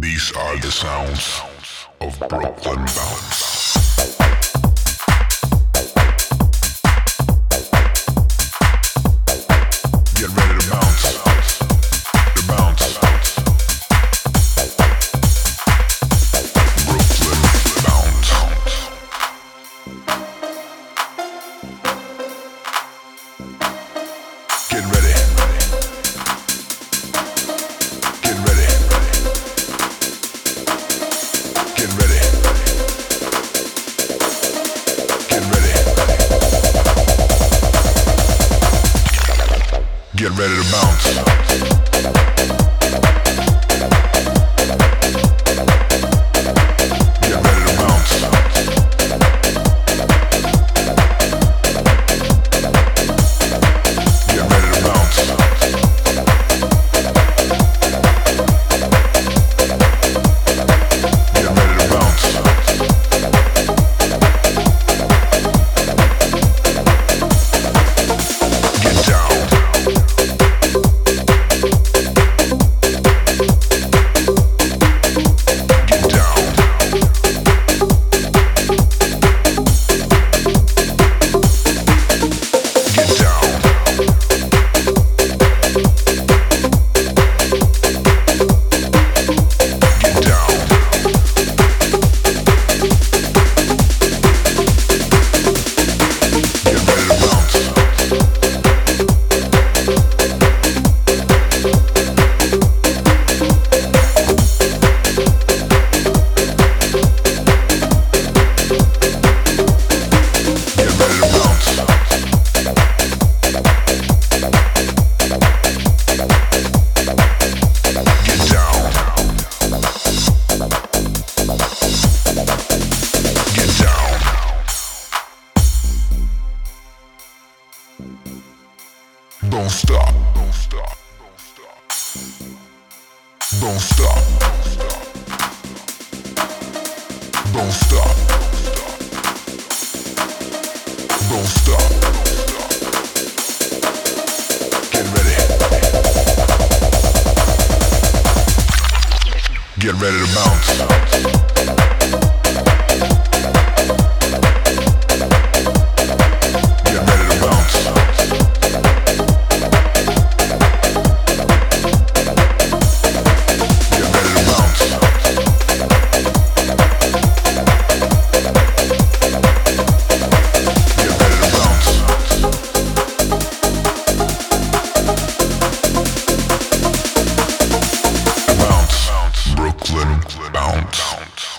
These are the sounds of Brooklyn Bounce. Get ready to bounce. Don't stop. Don't stop. Don't stop. Don't stop. Don't stop. Get ready. Get ready to bounce. count. count.